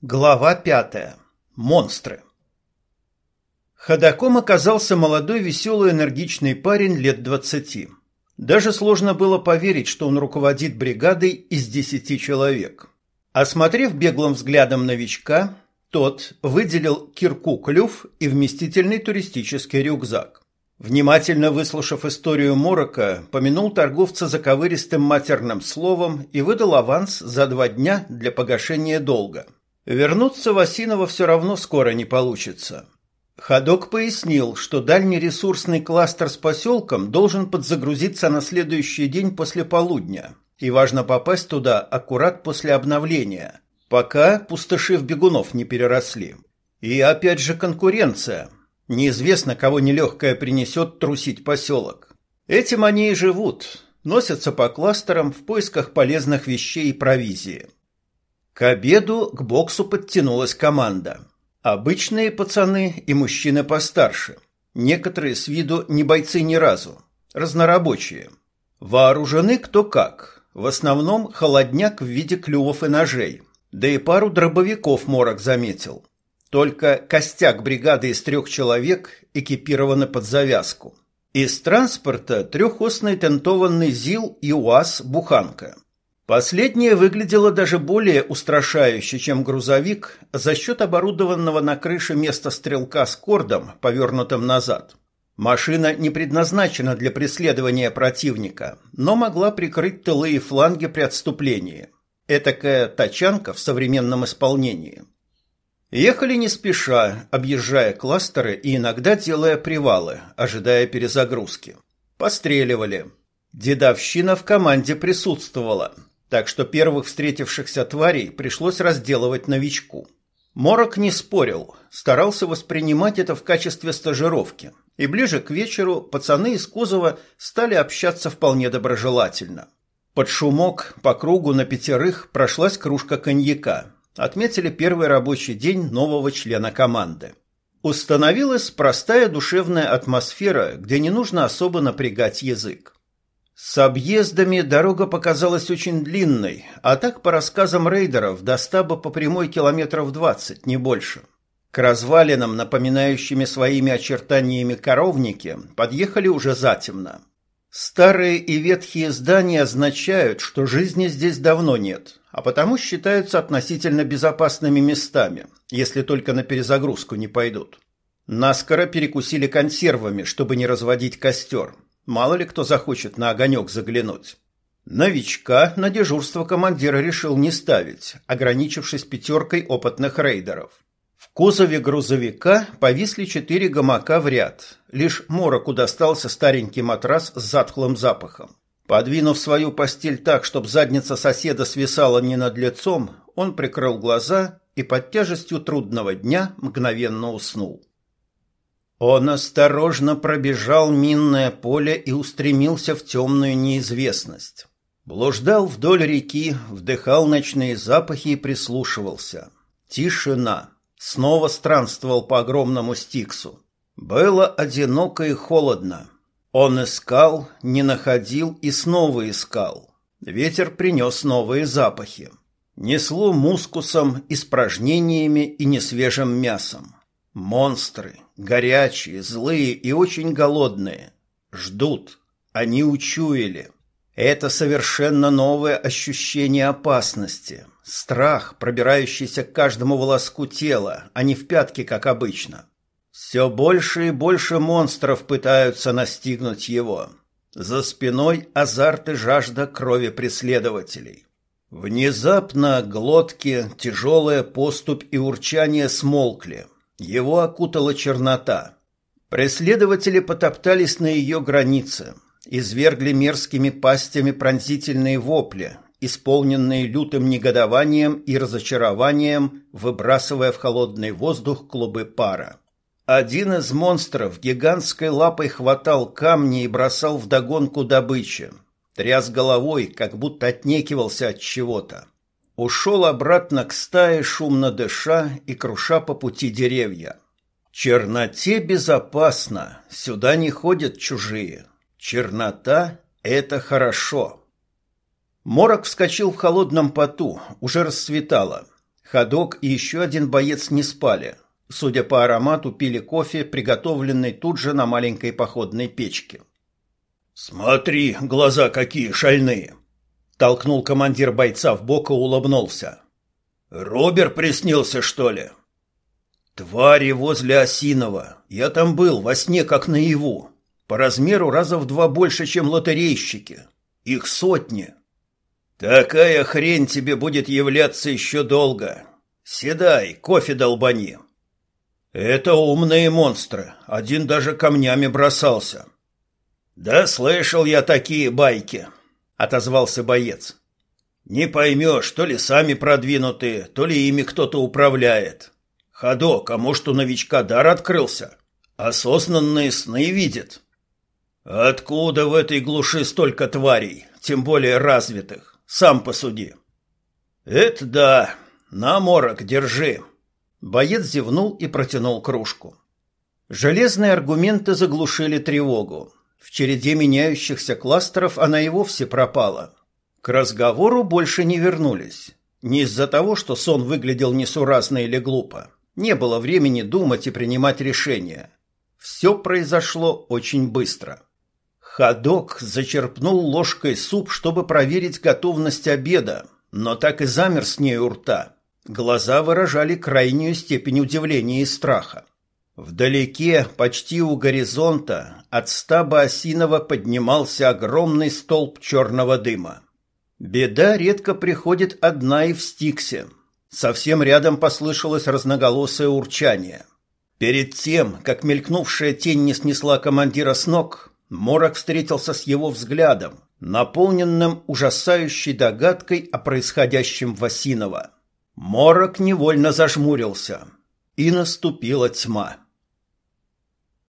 Глава пятая. Монстры. Ходаком оказался молодой, веселый, энергичный парень лет двадцати. Даже сложно было поверить, что он руководит бригадой из десяти человек. Осмотрев беглым взглядом новичка, тот выделил кирку клюв и вместительный туристический рюкзак. Внимательно выслушав историю Морока, помянул торговца заковыристым матерным словом и выдал аванс за два дня для погашения долга – Вернуться в Осиново все равно скоро не получится. Ходок пояснил, что дальний ресурсный кластер с поселком должен подзагрузиться на следующий день после полудня, и важно попасть туда аккурат после обновления, пока пустоши в бегунов не переросли. И опять же конкуренция. Неизвестно, кого нелегкая принесет трусить поселок. Этим они и живут, носятся по кластерам в поисках полезных вещей и провизии. К обеду к боксу подтянулась команда. Обычные пацаны и мужчины постарше. Некоторые с виду не бойцы ни разу. Разнорабочие. Вооружены кто как. В основном холодняк в виде клювов и ножей. Да и пару дробовиков Морок заметил. Только костяк бригады из трех человек экипированы под завязку. Из транспорта трехосный тентованный ЗИЛ и УАЗ-буханка. Последнее выглядело даже более устрашающе, чем грузовик, за счет оборудованного на крыше места стрелка с кордом, повернутым назад. Машина не предназначена для преследования противника, но могла прикрыть тылы и фланги при отступлении. Этакая тачанка в современном исполнении. Ехали не спеша, объезжая кластеры и иногда делая привалы, ожидая перезагрузки. Постреливали. Дедовщина в команде присутствовала – так что первых встретившихся тварей пришлось разделывать новичку. Морок не спорил, старался воспринимать это в качестве стажировки, и ближе к вечеру пацаны из кузова стали общаться вполне доброжелательно. Под шумок по кругу на пятерых прошлась кружка коньяка. Отметили первый рабочий день нового члена команды. Установилась простая душевная атмосфера, где не нужно особо напрягать язык. С объездами дорога показалась очень длинной, а так, по рассказам рейдеров, до стаба по прямой километров двадцать, не больше. К развалинам, напоминающими своими очертаниями коровники, подъехали уже затемно. Старые и ветхие здания означают, что жизни здесь давно нет, а потому считаются относительно безопасными местами, если только на перезагрузку не пойдут. Наскоро перекусили консервами, чтобы не разводить костер – Мало ли кто захочет на огонек заглянуть. Новичка на дежурство командира решил не ставить, ограничившись пятеркой опытных рейдеров. В кузове грузовика повисли четыре гамака в ряд. Лишь Мороку достался старенький матрас с затхлым запахом. Подвинув свою постель так, чтобы задница соседа свисала не над лицом, он прикрыл глаза и под тяжестью трудного дня мгновенно уснул. Он осторожно пробежал минное поле и устремился в темную неизвестность. Блуждал вдоль реки, вдыхал ночные запахи и прислушивался. Тишина. Снова странствовал по огромному стиксу. Было одиноко и холодно. Он искал, не находил и снова искал. Ветер принес новые запахи. Несло мускусом, испражнениями и несвежим мясом. Монстры, горячие, злые и очень голодные. Ждут. Они учуяли. Это совершенно новое ощущение опасности. Страх, пробирающийся к каждому волоску тела, а не в пятки, как обычно. Все больше и больше монстров пытаются настигнуть его. За спиной азарт и жажда крови преследователей. Внезапно глотки, тяжелая поступь и урчание смолкли – его окутала чернота. Преследователи потоптались на ее границе, извергли мерзкими пастями пронзительные вопли, исполненные лютым негодованием и разочарованием, выбрасывая в холодный воздух клубы пара. Один из монстров гигантской лапой хватал камни и бросал вдогонку добычи. Тряс головой, как будто отнекивался от чего-то ушел обратно к стае, шумно дыша и круша по пути деревья. Черноте безопасно, сюда не ходят чужие. Чернота — это хорошо. Морок вскочил в холодном поту, уже расцветало. Ходок и еще один боец не спали. Судя по аромату, пили кофе, приготовленный тут же на маленькой походной печке. «Смотри, глаза какие шальные!» Толкнул командир бойца в бок и улыбнулся. «Робер приснился, что ли?» «Твари возле Осинова. Я там был, во сне как наяву. По размеру раза в два больше, чем лотерейщики. Их сотни. Такая хрень тебе будет являться еще долго. Седай, кофе долбани». «Это умные монстры. Один даже камнями бросался». «Да слышал я такие байки», — отозвался боец. «Не поймешь, то ли сами продвинутые, то ли ими кто-то управляет. Ходок, а может, у новичка дар открылся? Осознанные сны видит». «Откуда в этой глуши столько тварей, тем более развитых? Сам посуди». «Это да. На морок держи». Боец зевнул и протянул кружку. Железные аргументы заглушили тревогу. В череде меняющихся кластеров она и вовсе пропала. К разговору больше не вернулись. Не из-за того, что сон выглядел несуразно или глупо. Не было времени думать и принимать решения. Все произошло очень быстро. Ходок зачерпнул ложкой суп, чтобы проверить готовность обеда, но так и замер с ней у рта. Глаза выражали крайнюю степень удивления и страха. Вдалеке, почти у горизонта, от стаба осиного поднимался огромный столб черного дыма. Беда редко приходит одна и в стиксе. Совсем рядом послышалось разноголосое урчание. Перед тем, как мелькнувшая тень не снесла командира с ног, Морок встретился с его взглядом, наполненным ужасающей догадкой о происходящем в Осиново. Морок невольно зажмурился, и наступила тьма.